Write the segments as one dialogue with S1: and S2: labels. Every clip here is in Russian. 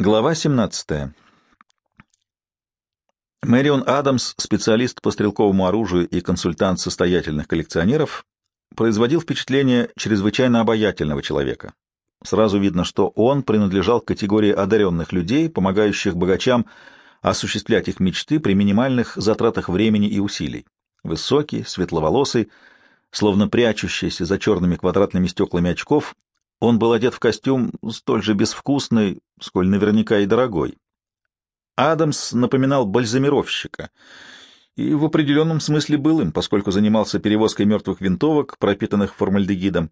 S1: Глава 17. Мэрион Адамс, специалист по стрелковому оружию и консультант состоятельных коллекционеров, производил впечатление чрезвычайно обаятельного человека. Сразу видно, что он принадлежал к категории одаренных людей, помогающих богачам осуществлять их мечты при минимальных затратах времени и усилий. Высокий, светловолосый, словно прячущийся за черными квадратными стеклами очков, он был одет в костюм столь же безвкусный, сколь наверняка и дорогой. Адамс напоминал бальзамировщика и в определенном смысле был им, поскольку занимался перевозкой мертвых винтовок, пропитанных формальдегидом.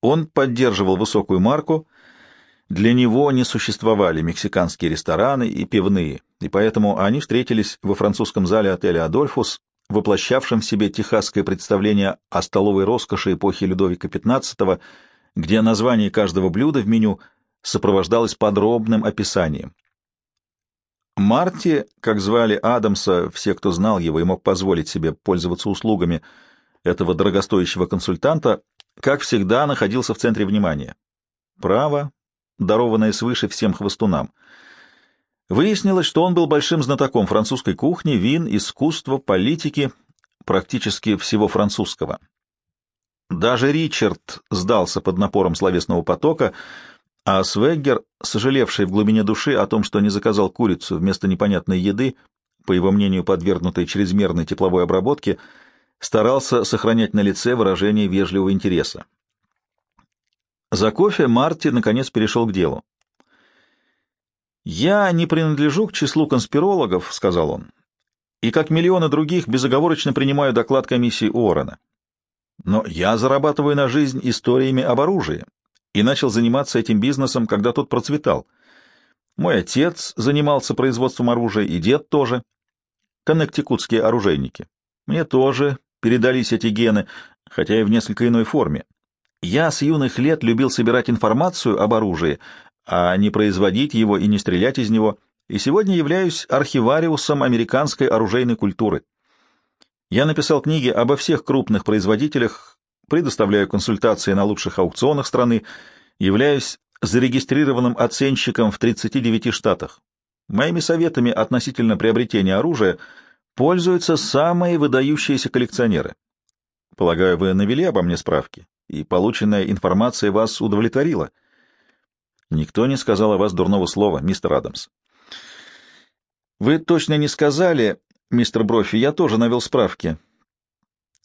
S1: Он поддерживал высокую марку, для него не существовали мексиканские рестораны и пивные, и поэтому они встретились во французском зале отеля «Адольфус», воплощавшем в себе техасское представление о столовой роскоши эпохи Людовика XV, где название каждого блюда в меню сопровождалось подробным описанием. Марти, как звали Адамса, все, кто знал его и мог позволить себе пользоваться услугами этого дорогостоящего консультанта, как всегда находился в центре внимания. Право, дарованное свыше всем хвостунам. Выяснилось, что он был большим знатоком французской кухни, вин, искусства, политики, практически всего французского. Даже Ричард сдался под напором словесного потока, а Свеггер, сожалевший в глубине души о том, что не заказал курицу вместо непонятной еды, по его мнению подвергнутой чрезмерной тепловой обработке, старался сохранять на лице выражение вежливого интереса. За кофе Марти наконец перешел к делу. «Я не принадлежу к числу конспирологов», — сказал он, — «и, как миллионы других, безоговорочно принимаю доклад комиссии Уоррена. Но я зарабатываю на жизнь историями об оружии и начал заниматься этим бизнесом, когда тот процветал. Мой отец занимался производством оружия, и дед тоже. Коннектикутские оружейники. Мне тоже передались эти гены, хотя и в несколько иной форме. Я с юных лет любил собирать информацию об оружии, а не производить его и не стрелять из него, и сегодня являюсь архивариусом американской оружейной культуры. Я написал книги обо всех крупных производителях, предоставляю консультации на лучших аукционах страны, являюсь зарегистрированным оценщиком в 39 штатах. Моими советами относительно приобретения оружия пользуются самые выдающиеся коллекционеры. Полагаю, вы навели обо мне справки, и полученная информация вас удовлетворила. Никто не сказал о вас дурного слова, мистер Адамс. Вы точно не сказали, Мистер Брофи, я тоже навел справки.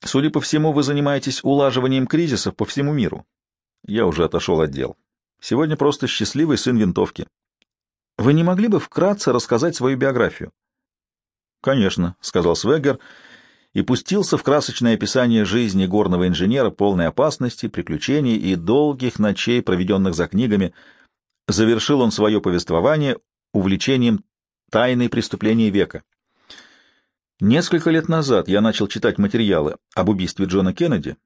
S1: Судя по всему, вы занимаетесь улаживанием кризисов по всему миру. Я уже отошел от дел. Сегодня просто счастливый сын винтовки. Вы не могли бы вкратце рассказать свою биографию? Конечно, сказал Свегер и пустился в красочное описание жизни горного инженера, полной опасности, приключений и долгих ночей, проведенных за книгами. Завершил он свое повествование увлечением тайны преступления века. Несколько лет назад я начал читать материалы об убийстве Джона Кеннеди.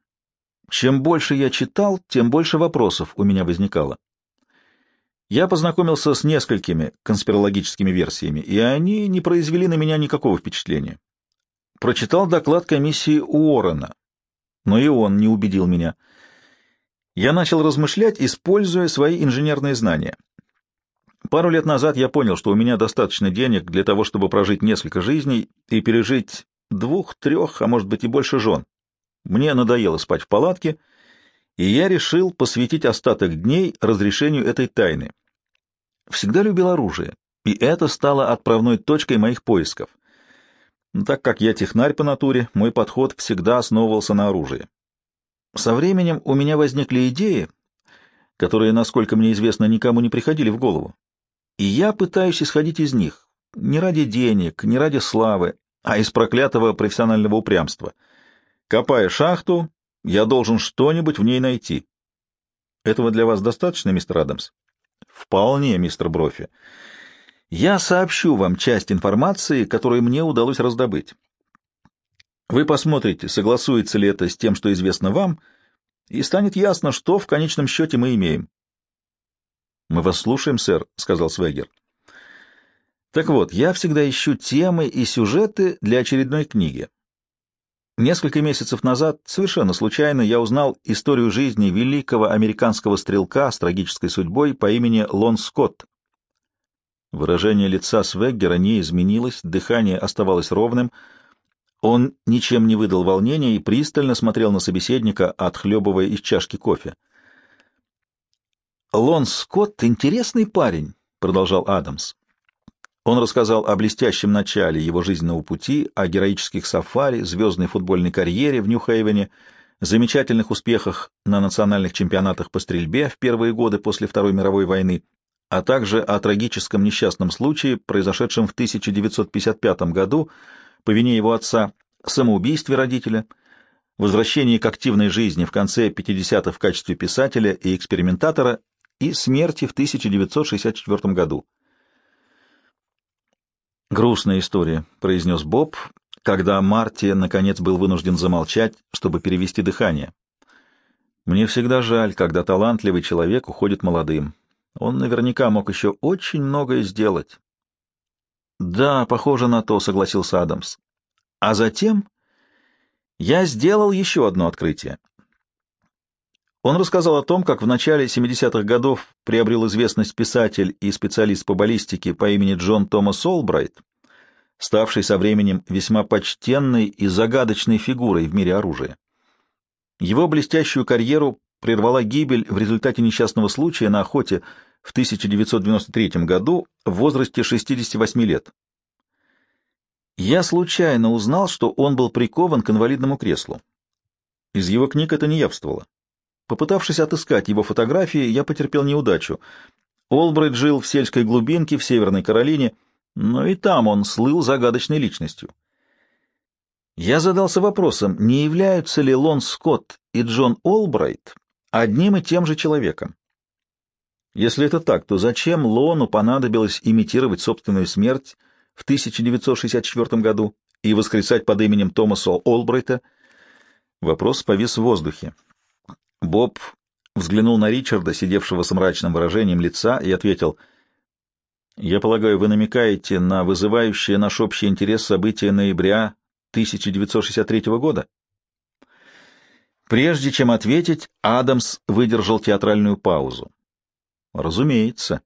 S1: Чем больше я читал, тем больше вопросов у меня возникало. Я познакомился с несколькими конспирологическими версиями, и они не произвели на меня никакого впечатления. Прочитал доклад комиссии Уоррена, но и он не убедил меня. Я начал размышлять, используя свои инженерные знания. Пару лет назад я понял, что у меня достаточно денег для того, чтобы прожить несколько жизней и пережить двух, трех, а может быть и больше жен. Мне надоело спать в палатке, и я решил посвятить остаток дней разрешению этой тайны. Всегда любил оружие, и это стало отправной точкой моих поисков. Так как я технарь по натуре, мой подход всегда основывался на оружии. Со временем у меня возникли идеи, которые, насколько мне известно, никому не приходили в голову. И я пытаюсь исходить из них, не ради денег, не ради славы, а из проклятого профессионального упрямства. Копая шахту, я должен что-нибудь в ней найти. Этого для вас достаточно, мистер Адамс? Вполне, мистер Брофи. Я сообщу вам часть информации, которую мне удалось раздобыть. Вы посмотрите, согласуется ли это с тем, что известно вам, и станет ясно, что в конечном счете мы имеем. Мы вас слушаем, сэр, сказал Свегер. Так вот, я всегда ищу темы и сюжеты для очередной книги. Несколько месяцев назад, совершенно случайно, я узнал историю жизни великого американского стрелка с трагической судьбой по имени Лон Скотт. Выражение лица Свеггера не изменилось, дыхание оставалось ровным. Он ничем не выдал волнения и пристально смотрел на собеседника, отхлебывая из чашки кофе. «Лон Скотт — интересный парень», — продолжал Адамс. Он рассказал о блестящем начале его жизненного пути, о героических сафари, звездной футбольной карьере в Нью-Хейвене, замечательных успехах на национальных чемпионатах по стрельбе в первые годы после Второй мировой войны, а также о трагическом несчастном случае, произошедшем в 1955 году по вине его отца, самоубийстве родителя, возвращении к активной жизни в конце 50-х в качестве писателя и экспериментатора и смерти в 1964 году. «Грустная история», — произнес Боб, когда Марти, наконец, был вынужден замолчать, чтобы перевести дыхание. «Мне всегда жаль, когда талантливый человек уходит молодым. Он наверняка мог еще очень многое сделать». «Да, похоже на то», — согласился Адамс. «А затем я сделал еще одно открытие. Он рассказал о том, как в начале 70-х годов приобрел известность писатель и специалист по баллистике по имени Джон Томас Олбрайт, ставший со временем весьма почтенной и загадочной фигурой в мире оружия. Его блестящую карьеру прервала гибель в результате несчастного случая на охоте в 1993 году в возрасте 68 лет. Я случайно узнал, что он был прикован к инвалидному креслу. Из его книг это не явствовало. Попытавшись отыскать его фотографии, я потерпел неудачу. Олбрайт жил в сельской глубинке в Северной Каролине, но и там он слыл загадочной личностью. Я задался вопросом, не являются ли Лон Скотт и Джон Олбрайт одним и тем же человеком? Если это так, то зачем Лону понадобилось имитировать собственную смерть в 1964 году и воскресать под именем Томаса Олбрайта? Вопрос повис в воздухе. Боб взглянул на Ричарда, сидевшего с мрачным выражением лица, и ответил, «Я полагаю, вы намекаете на вызывающее наш общий интерес события ноября 1963 года?» Прежде чем ответить, Адамс выдержал театральную паузу. «Разумеется.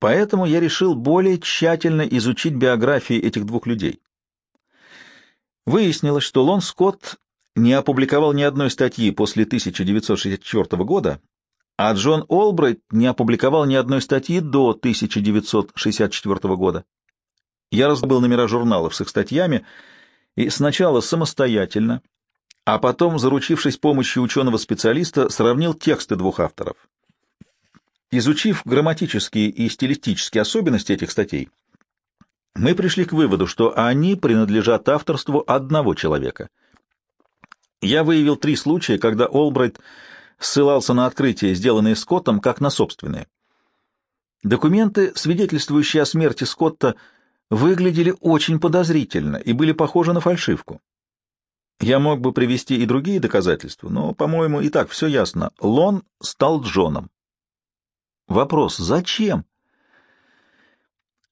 S1: Поэтому я решил более тщательно изучить биографии этих двух людей. Выяснилось, что Лон Скотт не опубликовал ни одной статьи после 1964 года, а Джон Олбрайт не опубликовал ни одной статьи до 1964 года. Я раздобыл номера журналов с их статьями и сначала самостоятельно, а потом, заручившись помощью ученого-специалиста, сравнил тексты двух авторов. Изучив грамматические и стилистические особенности этих статей, мы пришли к выводу, что они принадлежат авторству одного человека — я выявил три случая, когда Олбрайт ссылался на открытия, сделанные Скоттом, как на собственные. Документы, свидетельствующие о смерти Скотта, выглядели очень подозрительно и были похожи на фальшивку. Я мог бы привести и другие доказательства, но, по-моему, и так все ясно. Лон стал Джоном. Вопрос, зачем?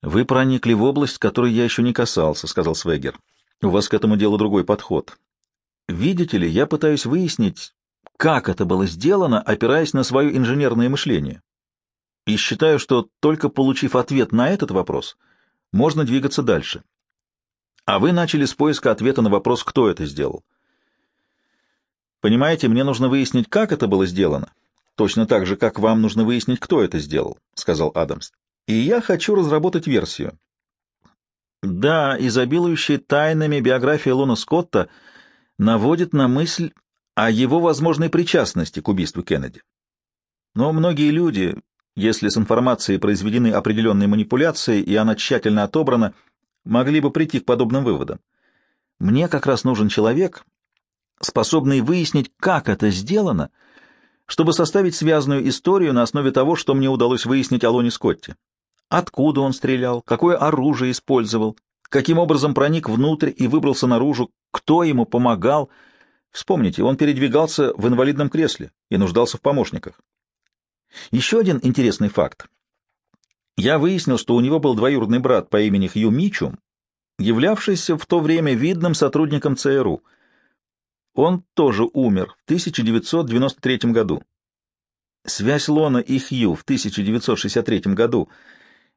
S1: «Вы проникли в область, которой я еще не касался», — сказал Свегер. «У вас к этому делу другой подход. Видите ли, я пытаюсь выяснить, как это было сделано, опираясь на свое инженерное мышление. И считаю, что только получив ответ на этот вопрос, можно двигаться дальше. А вы начали с поиска ответа на вопрос, кто это сделал. Понимаете, мне нужно выяснить, как это было сделано, точно так же, как вам нужно выяснить, кто это сделал, — сказал Адамс. И я хочу разработать версию. Да, изобилующая тайнами биография Лона Скотта — наводит на мысль о его возможной причастности к убийству Кеннеди. Но многие люди, если с информацией произведены определенные манипуляции и она тщательно отобрана, могли бы прийти к подобным выводам. Мне как раз нужен человек, способный выяснить, как это сделано, чтобы составить связанную историю на основе того, что мне удалось выяснить о Лоне Скотте. Откуда он стрелял, какое оружие использовал, каким образом проник внутрь и выбрался наружу, кто ему помогал. Вспомните, он передвигался в инвалидном кресле и нуждался в помощниках. Еще один интересный факт. Я выяснил, что у него был двоюродный брат по имени Хью Мичум, являвшийся в то время видным сотрудником ЦРУ. Он тоже умер в 1993 году. Связь Лона и Хью в 1963 году —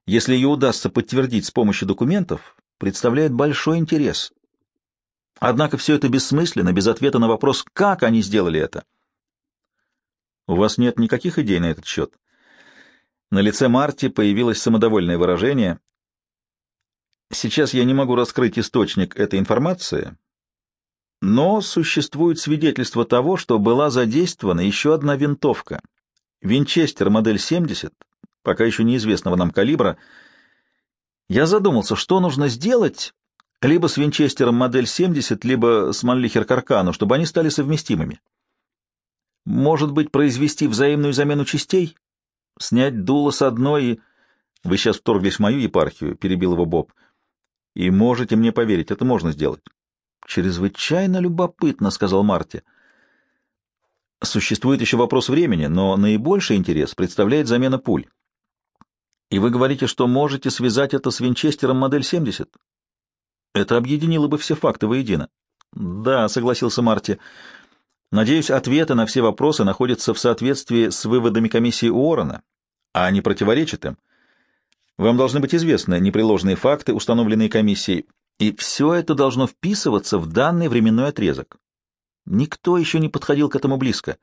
S1: если ее удастся подтвердить с помощью документов, представляет большой интерес. Однако все это бессмысленно, без ответа на вопрос, как они сделали это. У вас нет никаких идей на этот счет? На лице Марти появилось самодовольное выражение. Сейчас я не могу раскрыть источник этой информации, но существует свидетельство того, что была задействована еще одна винтовка. Винчестер модель 70, пока еще неизвестного нам калибра. Я задумался, что нужно сделать либо с Винчестером модель 70, либо с Манлихер Каркану, чтобы они стали совместимыми. Может быть, произвести взаимную замену частей? Снять дуло с одной и... Вы сейчас вторглись в мою епархию, — перебил его Боб. И можете мне поверить, это можно сделать. Чрезвычайно любопытно, — сказал Марти. Существует еще вопрос времени, но наибольший интерес представляет замена пуль. И вы говорите, что можете связать это с Винчестером модель 70? Это объединило бы все факты воедино. Да, согласился Марти. Надеюсь, ответы на все вопросы находятся в соответствии с выводами комиссии Уоррена, а не противоречат им. Вам должны быть известны непреложные факты, установленные комиссией, и все это должно вписываться в данный временной отрезок. Никто еще не подходил к этому близко.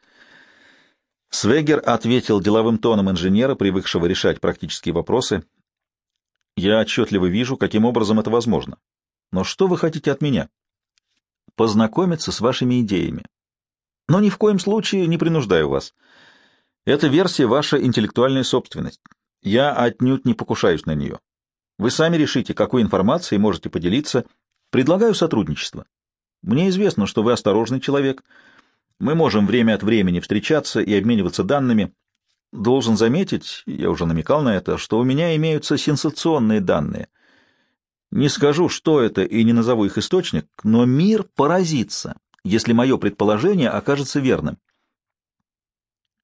S1: Свегер ответил деловым тоном инженера, привыкшего решать практические вопросы. «Я отчетливо вижу, каким образом это возможно. Но что вы хотите от меня? Познакомиться с вашими идеями. Но ни в коем случае не принуждаю вас. Эта версия — ваша интеллектуальная собственность. Я отнюдь не покушаюсь на нее. Вы сами решите, какой информацией можете поделиться. Предлагаю сотрудничество. Мне известно, что вы осторожный человек. Мы можем время от времени встречаться и обмениваться данными. Должен заметить, я уже намекал на это, что у меня имеются сенсационные данные — не скажу, что это, и не назову их источник, но мир поразится, если мое предположение окажется верным.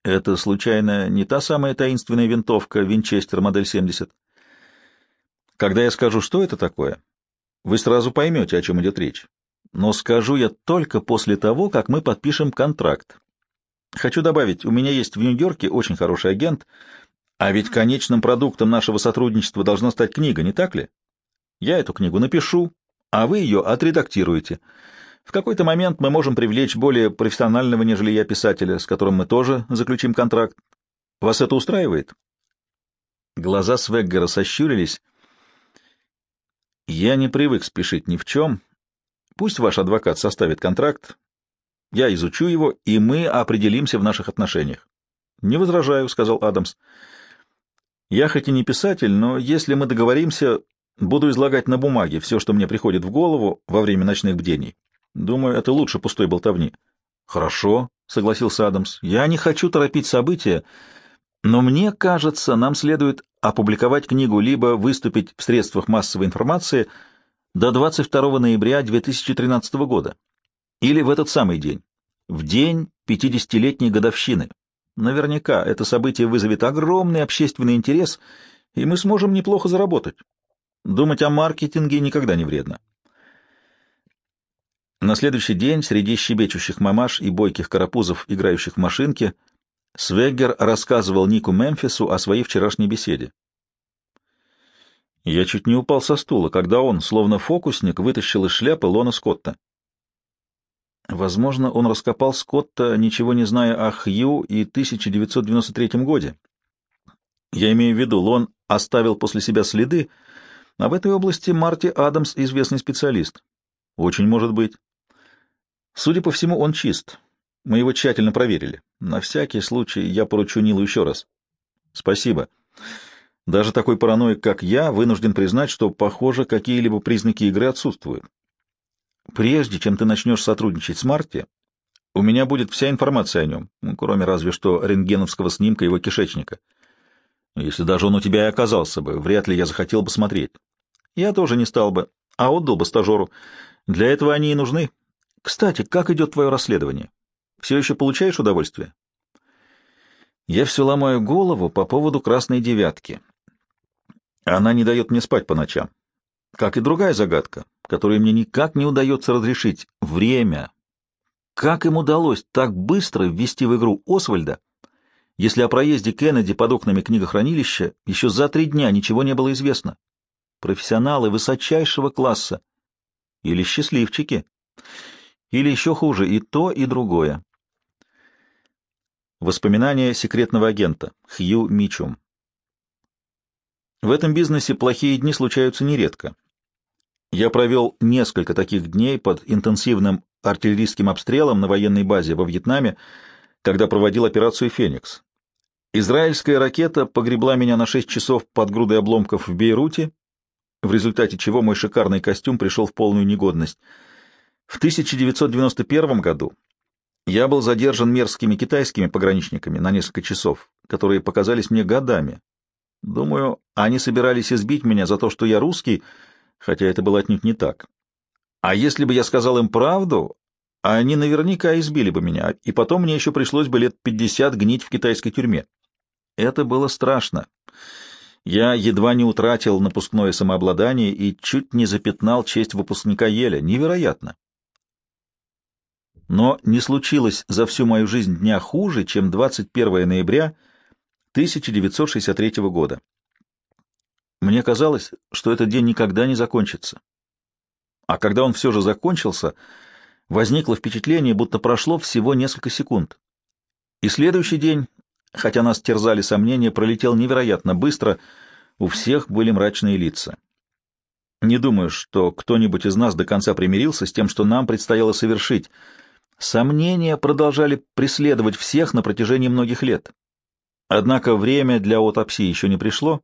S1: Это, случайно, не та самая таинственная винтовка Винчестер модель 70? Когда я скажу, что это такое, вы сразу поймете, о чем идет речь. Но скажу я только после того, как мы подпишем контракт. Хочу добавить, у меня есть в Нью-Йорке очень хороший агент, а ведь конечным продуктом нашего сотрудничества должна стать книга, не так ли? Я эту книгу напишу, а вы ее отредактируете. В какой-то момент мы можем привлечь более профессионального, нежели я, писателя, с которым мы тоже заключим контракт. Вас это устраивает?» Глаза Свеггера сощурились. «Я не привык спешить ни в чем. Пусть ваш адвокат составит контракт, я изучу его, и мы определимся в наших отношениях». «Не возражаю», — сказал Адамс. «Я хоть и не писатель, но если мы договоримся, Буду излагать на бумаге все, что мне приходит в голову во время ночных бдений. Думаю, это лучше пустой болтовни. — Хорошо, — согласился Адамс. — Я не хочу торопить события, но мне кажется, нам следует опубликовать книгу либо выступить в средствах массовой информации до 22 ноября 2013 года, или в этот самый день, в день 50-летней годовщины. Наверняка это событие вызовет огромный общественный интерес, и мы сможем неплохо заработать. Думать о маркетинге никогда не вредно. На следующий день среди щебечущих мамаш и бойких карапузов, играющих в машинке, Свеггер рассказывал Нику Мемфису о своей вчерашней беседе. Я чуть не упал со стула, когда он, словно фокусник, вытащил из шляпы Лона Скотта. Возможно, он раскопал Скотта, ничего не зная о Хью и 1993 годе. Я имею в виду, Лон оставил после себя следы, а в этой области Марти Адамс известный специалист. Очень может быть. Судя по всему, он чист. Мы его тщательно проверили. На всякий случай я поручу Нилу еще раз. Спасибо. Даже такой параноик, как я, вынужден признать, что, похоже, какие-либо признаки игры отсутствуют. Прежде чем ты начнешь сотрудничать с Марти, у меня будет вся информация о нем, ну, кроме разве что рентгеновского снимка его кишечника. Если даже он у тебя и оказался бы, вряд ли я захотел бы смотреть. Я тоже не стал бы, а отдал бы стажеру. Для этого они и нужны. Кстати, как идет твое расследование? Все еще получаешь удовольствие? Я все ломаю голову по поводу красной девятки. Она не дает мне спать по ночам. Как и другая загадка, которую мне никак не удается разрешить — время. Как им удалось так быстро ввести в игру Освальда, если о проезде Кеннеди под окнами книгохранилища еще за три дня ничего не было известно? Профессионалы высочайшего класса. Или счастливчики. Или еще хуже, и то, и другое. Воспоминания секретного агента Хью Мичум. В этом бизнесе плохие дни случаются нередко. Я провел несколько таких дней под интенсивным артиллерийским обстрелом на военной базе во Вьетнаме, когда проводил операцию «Феникс». Израильская ракета погребла меня на 6 часов под грудой обломков в Бейруте, в результате чего мой шикарный костюм пришел в полную негодность. В 1991 году я был задержан мерзкими китайскими пограничниками на несколько часов, которые показались мне годами. Думаю, они собирались избить меня за то, что я русский, хотя это было отнюдь не так. А если бы я сказал им правду, они наверняка избили бы меня, и потом мне еще пришлось бы лет пятьдесят гнить в китайской тюрьме. Это было страшно. Я едва не утратил напускное самообладание и чуть не запятнал честь выпускника Еля. Невероятно. Но не случилось за всю мою жизнь дня хуже, чем 21 ноября 1963 года. Мне казалось, что этот день никогда не закончится. А когда он все же закончился, возникло впечатление, будто прошло всего несколько секунд. И следующий день, хотя нас терзали сомнения, пролетел невероятно быстро, у всех были мрачные лица. Не думаю, что кто-нибудь из нас до конца примирился с тем, что нам предстояло совершить. Сомнения продолжали преследовать всех на протяжении многих лет. Однако время для аутопсии еще не пришло,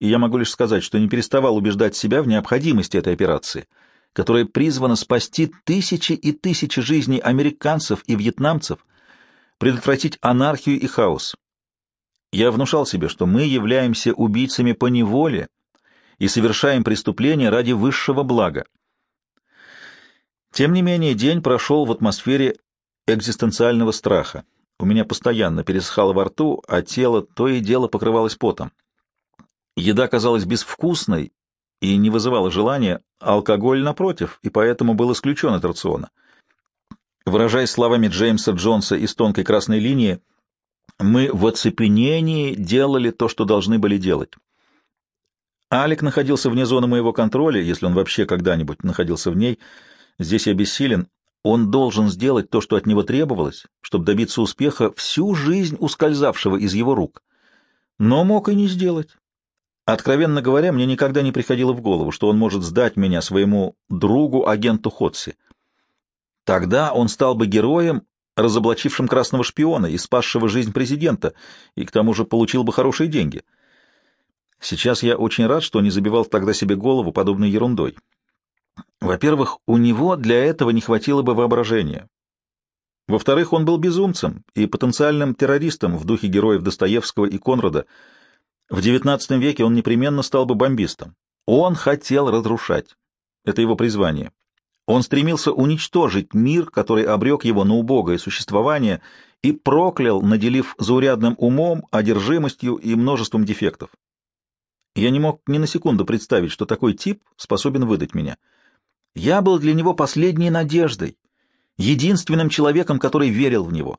S1: и я могу лишь сказать, что не переставал убеждать себя в необходимости этой операции, которая призвана спасти тысячи и тысячи жизней американцев и вьетнамцев, предотвратить анархию и хаос. Я внушал себе, что мы являемся убийцами по неволе и совершаем преступления ради высшего блага. Тем не менее, день прошел в атмосфере экзистенциального страха. У меня постоянно пересыхало во рту, а тело то и дело покрывалось потом. Еда казалась безвкусной и не вызывала желания, алкоголь, напротив, и поэтому был исключен от рациона. Выражаясь словами Джеймса Джонса из «Тонкой красной линии», мы в оцепенении делали то, что должны были делать. Алик находился вне зоны моего контроля, если он вообще когда-нибудь находился в ней. Здесь я бессилен. Он должен сделать то, что от него требовалось, чтобы добиться успеха всю жизнь ускользавшего из его рук. Но мог и не сделать. Откровенно говоря, мне никогда не приходило в голову, что он может сдать меня своему другу, агенту Ходси. Тогда он стал бы героем, разоблачившим красного шпиона и спасшего жизнь президента, и к тому же получил бы хорошие деньги. Сейчас я очень рад, что не забивал тогда себе голову подобной ерундой. Во-первых, у него для этого не хватило бы воображения. Во-вторых, он был безумцем и потенциальным террористом в духе героев Достоевского и Конрада — в XIX веке он непременно стал бы бомбистом. Он хотел разрушать. Это его призвание. Он стремился уничтожить мир, который обрек его на убогое существование и проклял, наделив заурядным умом, одержимостью и множеством дефектов. Я не мог ни на секунду представить, что такой тип способен выдать меня. Я был для него последней надеждой, единственным человеком, который верил в него.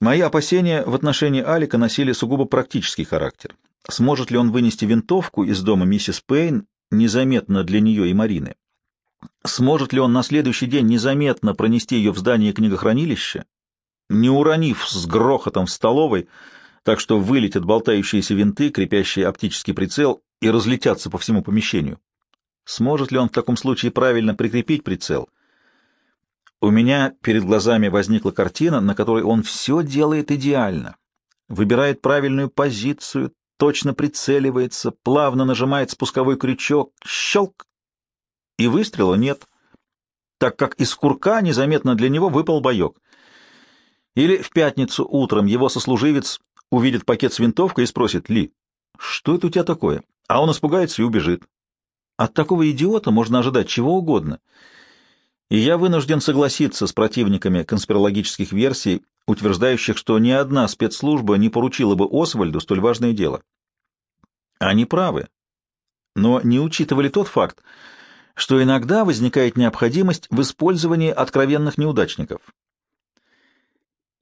S1: Мои опасения в отношении Алика носили сугубо практический характер. Сможет ли он вынести винтовку из дома миссис Пейн незаметно для нее и Марины? Сможет ли он на следующий день незаметно пронести ее в здание книгохранилища, не уронив с грохотом в столовой, так что вылетят болтающиеся винты, крепящие оптический прицел, и разлетятся по всему помещению? Сможет ли он в таком случае правильно прикрепить прицел? У меня перед глазами возникла картина, на которой он все делает идеально. Выбирает правильную позицию, точно прицеливается, плавно нажимает спусковой крючок, щелк, и выстрела нет, так как из курка незаметно для него выпал боек. Или в пятницу утром его сослуживец увидит пакет с винтовкой и спросит «Ли, что это у тебя такое?» А он испугается и убежит. От такого идиота можно ожидать чего угодно — и я вынужден согласиться с противниками конспирологических версий, утверждающих, что ни одна спецслужба не поручила бы Освальду столь важное дело. Они правы, но не учитывали тот факт, что иногда возникает необходимость в использовании откровенных неудачников.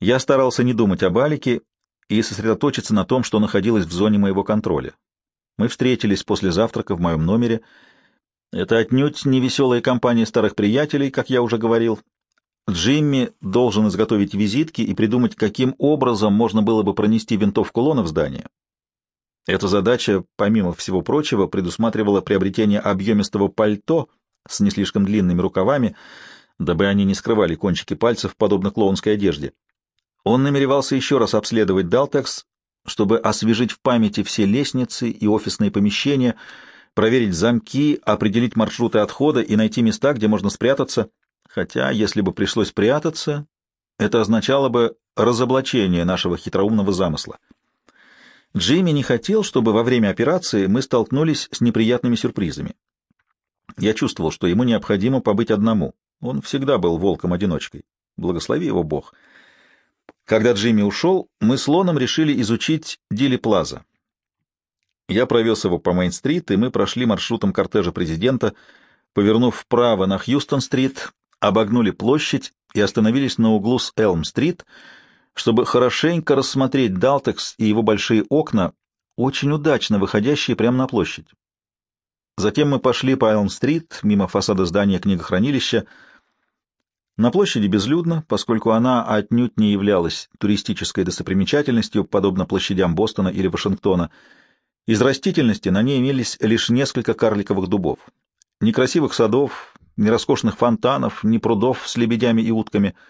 S1: Я старался не думать об Алике и сосредоточиться на том, что находилось в зоне моего контроля. Мы встретились после завтрака в моем номере. Это отнюдь не веселая компания старых приятелей, как я уже говорил. Джимми должен изготовить визитки и придумать, каким образом можно было бы пронести винтовку Лона в здание. Эта задача, помимо всего прочего, предусматривала приобретение объемистого пальто с не слишком длинными рукавами, дабы они не скрывали кончики пальцев, подобно клоунской одежде. Он намеревался еще раз обследовать Далтекс, чтобы освежить в памяти все лестницы и офисные помещения, проверить замки, определить маршруты отхода и найти места, где можно спрятаться, хотя, если бы пришлось прятаться, это означало бы разоблачение нашего хитроумного замысла. Джимми не хотел, чтобы во время операции мы столкнулись с неприятными сюрпризами. Я чувствовал, что ему необходимо побыть одному. Он всегда был волком-одиночкой. Благослови его Бог. Когда Джимми ушел, мы с Лоном решили изучить Дили Плаза. Я провез его по Мейн-стрит, и мы прошли маршрутом кортежа президента, повернув вправо на Хьюстон-стрит, обогнули площадь и остановились на углу с Элм-стрит — чтобы хорошенько рассмотреть Далтекс и его большие окна, очень удачно выходящие прямо на площадь. Затем мы пошли по Элм-стрит, мимо фасада здания книгохранилища. На площади безлюдно, поскольку она отнюдь не являлась туристической достопримечательностью, подобно площадям Бостона или Вашингтона. Из растительности на ней имелись лишь несколько карликовых дубов. Ни красивых садов, ни роскошных фонтанов, ни прудов с лебедями и утками —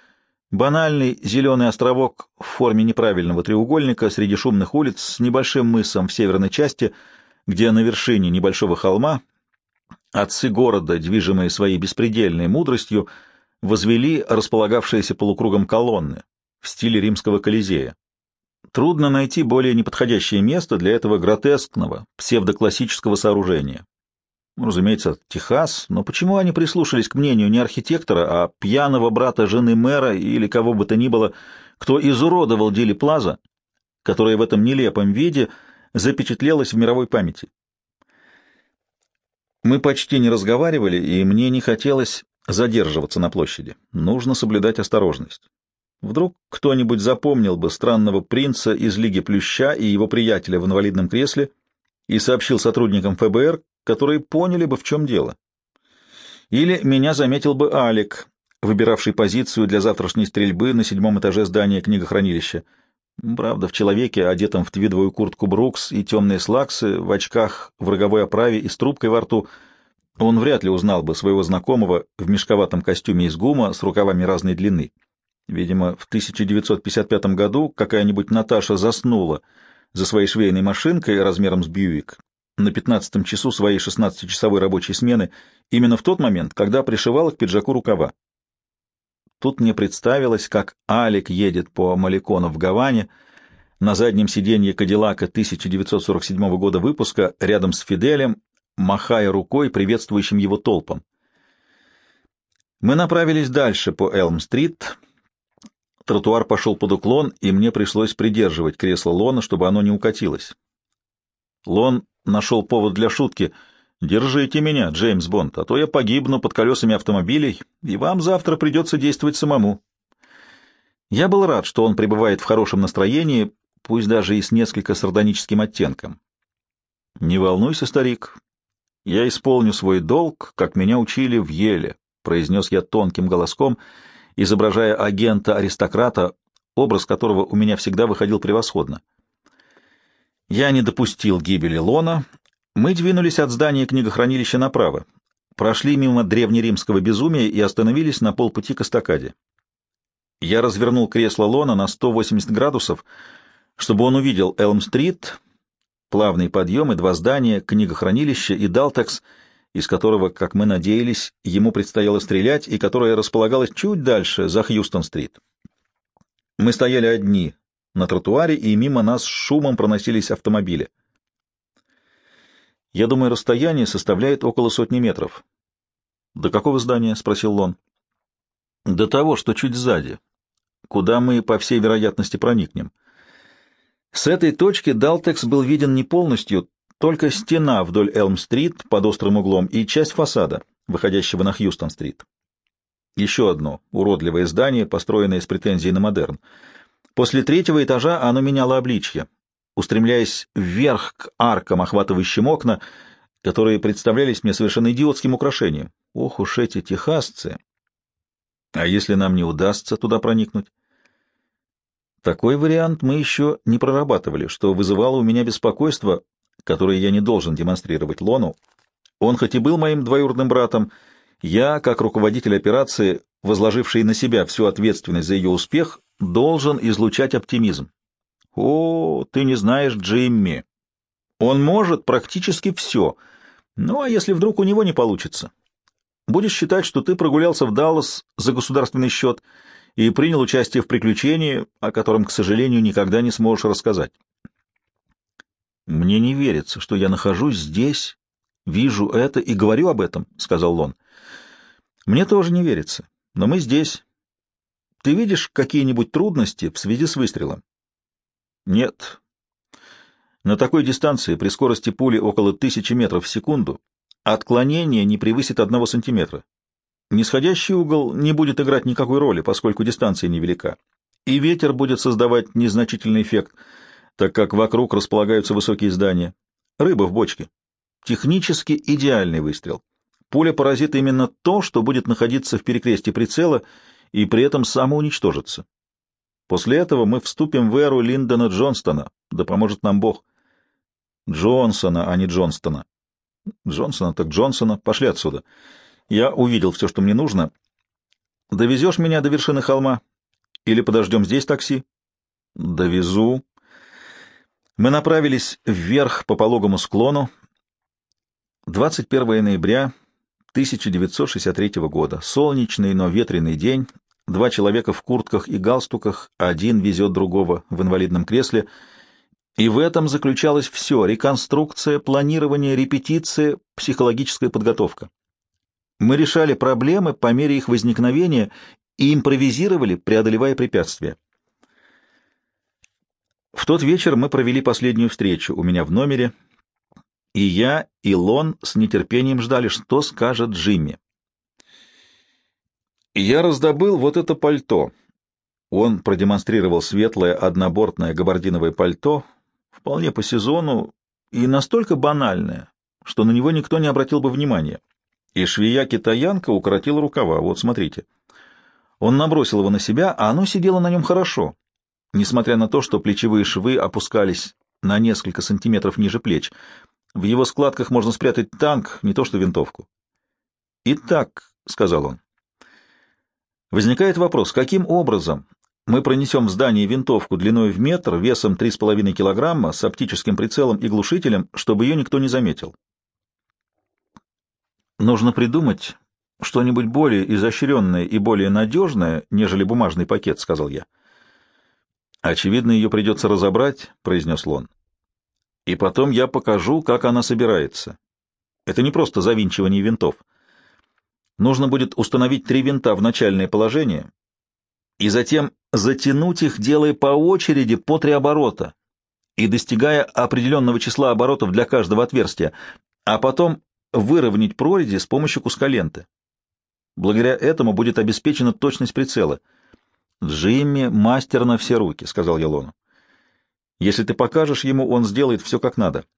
S1: Банальный зеленый островок в форме неправильного треугольника среди шумных улиц с небольшим мысом в северной части, где на вершине небольшого холма отцы города, движимые своей беспредельной мудростью, возвели располагавшиеся полукругом колонны в стиле римского колизея. Трудно найти более неподходящее место для этого гротескного псевдоклассического сооружения. Ну, разумеется, Техас, но почему они прислушались к мнению не архитектора, а пьяного брата жены мэра или кого бы то ни было, кто изуродовал Дили Плаза, которая в этом нелепом виде запечатлелась в мировой памяти? Мы почти не разговаривали, и мне не хотелось задерживаться на площади. Нужно соблюдать осторожность. Вдруг кто-нибудь запомнил бы странного принца из Лиги Плюща и его приятеля в инвалидном кресле и сообщил сотрудникам ФБР, которые поняли бы, в чем дело. Или меня заметил бы Алик, выбиравший позицию для завтрашней стрельбы на седьмом этаже здания книгохранилища. Правда, в человеке, одетом в твидовую куртку Брукс и темные слаксы, в очках, в роговой оправе и с трубкой во рту, он вряд ли узнал бы своего знакомого в мешковатом костюме из гума с рукавами разной длины. Видимо, в 1955 году какая-нибудь Наташа заснула за своей швейной машинкой размером с Бьюик на пятнадцатом часу своей шестнадцатичасовой рабочей смены, именно в тот момент, когда пришивала к пиджаку рукава. Тут мне представилось, как Алик едет по Маликону в Гаване, на заднем сиденье Кадиллака 1947 года выпуска, рядом с Фиделем, махая рукой приветствующим его толпам. Мы направились дальше по Элм-стрит. Тротуар пошел под уклон, и мне пришлось придерживать кресло Лона, чтобы оно не укатилось. Лон нашел повод для шутки. «Держите меня, Джеймс Бонд, а то я погибну под колесами автомобилей, и вам завтра придется действовать самому». Я был рад, что он пребывает в хорошем настроении, пусть даже и с несколько сардоническим оттенком. «Не волнуйся, старик, я исполню свой долг, как меня учили в Еле», — произнес я тонким голоском, изображая агента-аристократа, образ которого у меня всегда выходил превосходно. Я не допустил гибели Лона. Мы двинулись от здания книгохранилища направо, прошли мимо древнеримского безумия и остановились на полпути к эстакаде. Я развернул кресло Лона на 180 градусов, чтобы он увидел Элм-стрит, плавный подъем и два здания, книгохранилище и Далтекс, из которого, как мы надеялись, ему предстояло стрелять, и которое располагалось чуть дальше, за Хьюстон-стрит. Мы стояли одни на тротуаре, и мимо нас шумом проносились автомобили. Я думаю, расстояние составляет около сотни метров. «До какого здания?» — спросил Лон. «До того, что чуть сзади, куда мы, по всей вероятности, проникнем». С этой точки Далтекс был виден не полностью, только стена вдоль Элм-стрит под острым углом и часть фасада, выходящего на Хьюстон-стрит. Еще одно уродливое здание, построенное с претензией на модерн — После третьего этажа оно меняло обличье, устремляясь вверх к аркам, охватывающим окна, которые представлялись мне совершенно идиотским украшением. Ох уж эти техасцы! А если нам не удастся туда проникнуть? Такой вариант мы еще не прорабатывали, что вызывало у меня беспокойство, которое я не должен демонстрировать Лону. Он хоть и был моим двоюродным братом, я, как руководитель операции, возложивший на себя всю ответственность за ее успех, должен излучать оптимизм. О, ты не знаешь Джимми. Он может практически все. Ну, а если вдруг у него не получится? Будешь считать, что ты прогулялся в Даллас за государственный счет и принял участие в приключении, о котором, к сожалению, никогда не сможешь рассказать. «Мне не верится, что я нахожусь здесь, вижу это и говорю об этом», — сказал Лон. «Мне тоже не верится, но мы здесь. Ты видишь какие-нибудь трудности в связи с выстрелом?» «Нет. На такой дистанции, при скорости пули около тысячи метров в секунду, Отклонение не превысит одного сантиметра. Нисходящий угол не будет играть никакой роли, поскольку дистанция невелика. И ветер будет создавать незначительный эффект, так как вокруг располагаются высокие здания. Рыба в бочке. Технически идеальный выстрел. Пуля поразит именно то, что будет находиться в перекрестии прицела и при этом самоуничтожится. После этого мы вступим в эру Линдона Джонстона, да поможет нам Бог. Джонсона, а не Джонстона. Джонсона так Джонсона. Пошли отсюда. Я увидел все, что мне нужно. Довезешь меня до вершины холма? Или подождем здесь такси? Довезу. Мы направились вверх по пологому склону. 21 ноября 1963 года. Солнечный, но ветреный день. Два человека в куртках и галстуках, один везет другого в инвалидном кресле — и в этом заключалось все — реконструкция, планирование, репетиция, психологическая подготовка. Мы решали проблемы по мере их возникновения и импровизировали, преодолевая препятствия. В тот вечер мы провели последнюю встречу у меня в номере, и я, и Лон с нетерпением ждали, что скажет Джимми. Я раздобыл вот это пальто. Он продемонстрировал светлое однобортное габардиновое пальто, вполне по сезону и настолько банальное, что на него никто не обратил бы внимания. И швея-китаянка укоротила рукава, вот смотрите. Он набросил его на себя, а оно сидело на нем хорошо, несмотря на то, что плечевые швы опускались на несколько сантиметров ниже плеч. В его складках можно спрятать танк, не то что винтовку. «Итак», — сказал он, — возникает вопрос, каким образом мы пронесем в здание винтовку длиной в метр, весом 3,5 килограмма, с оптическим прицелом и глушителем, чтобы ее никто не заметил. Нужно придумать что-нибудь более изощренное и более надежное, нежели бумажный пакет, — сказал я. Очевидно, ее придется разобрать, — произнес Лон. И потом я покажу, как она собирается. Это не просто завинчивание винтов. Нужно будет установить три винта в начальное положение и затем затянуть их, делая по очереди по три оборота и достигая определенного числа оборотов для каждого отверстия, а потом выровнять прорези с помощью куска ленты. Благодаря этому будет обеспечена точность прицела. «Джимми — мастер на все руки», — сказал я Лону. «Если ты покажешь ему, он сделает все как надо.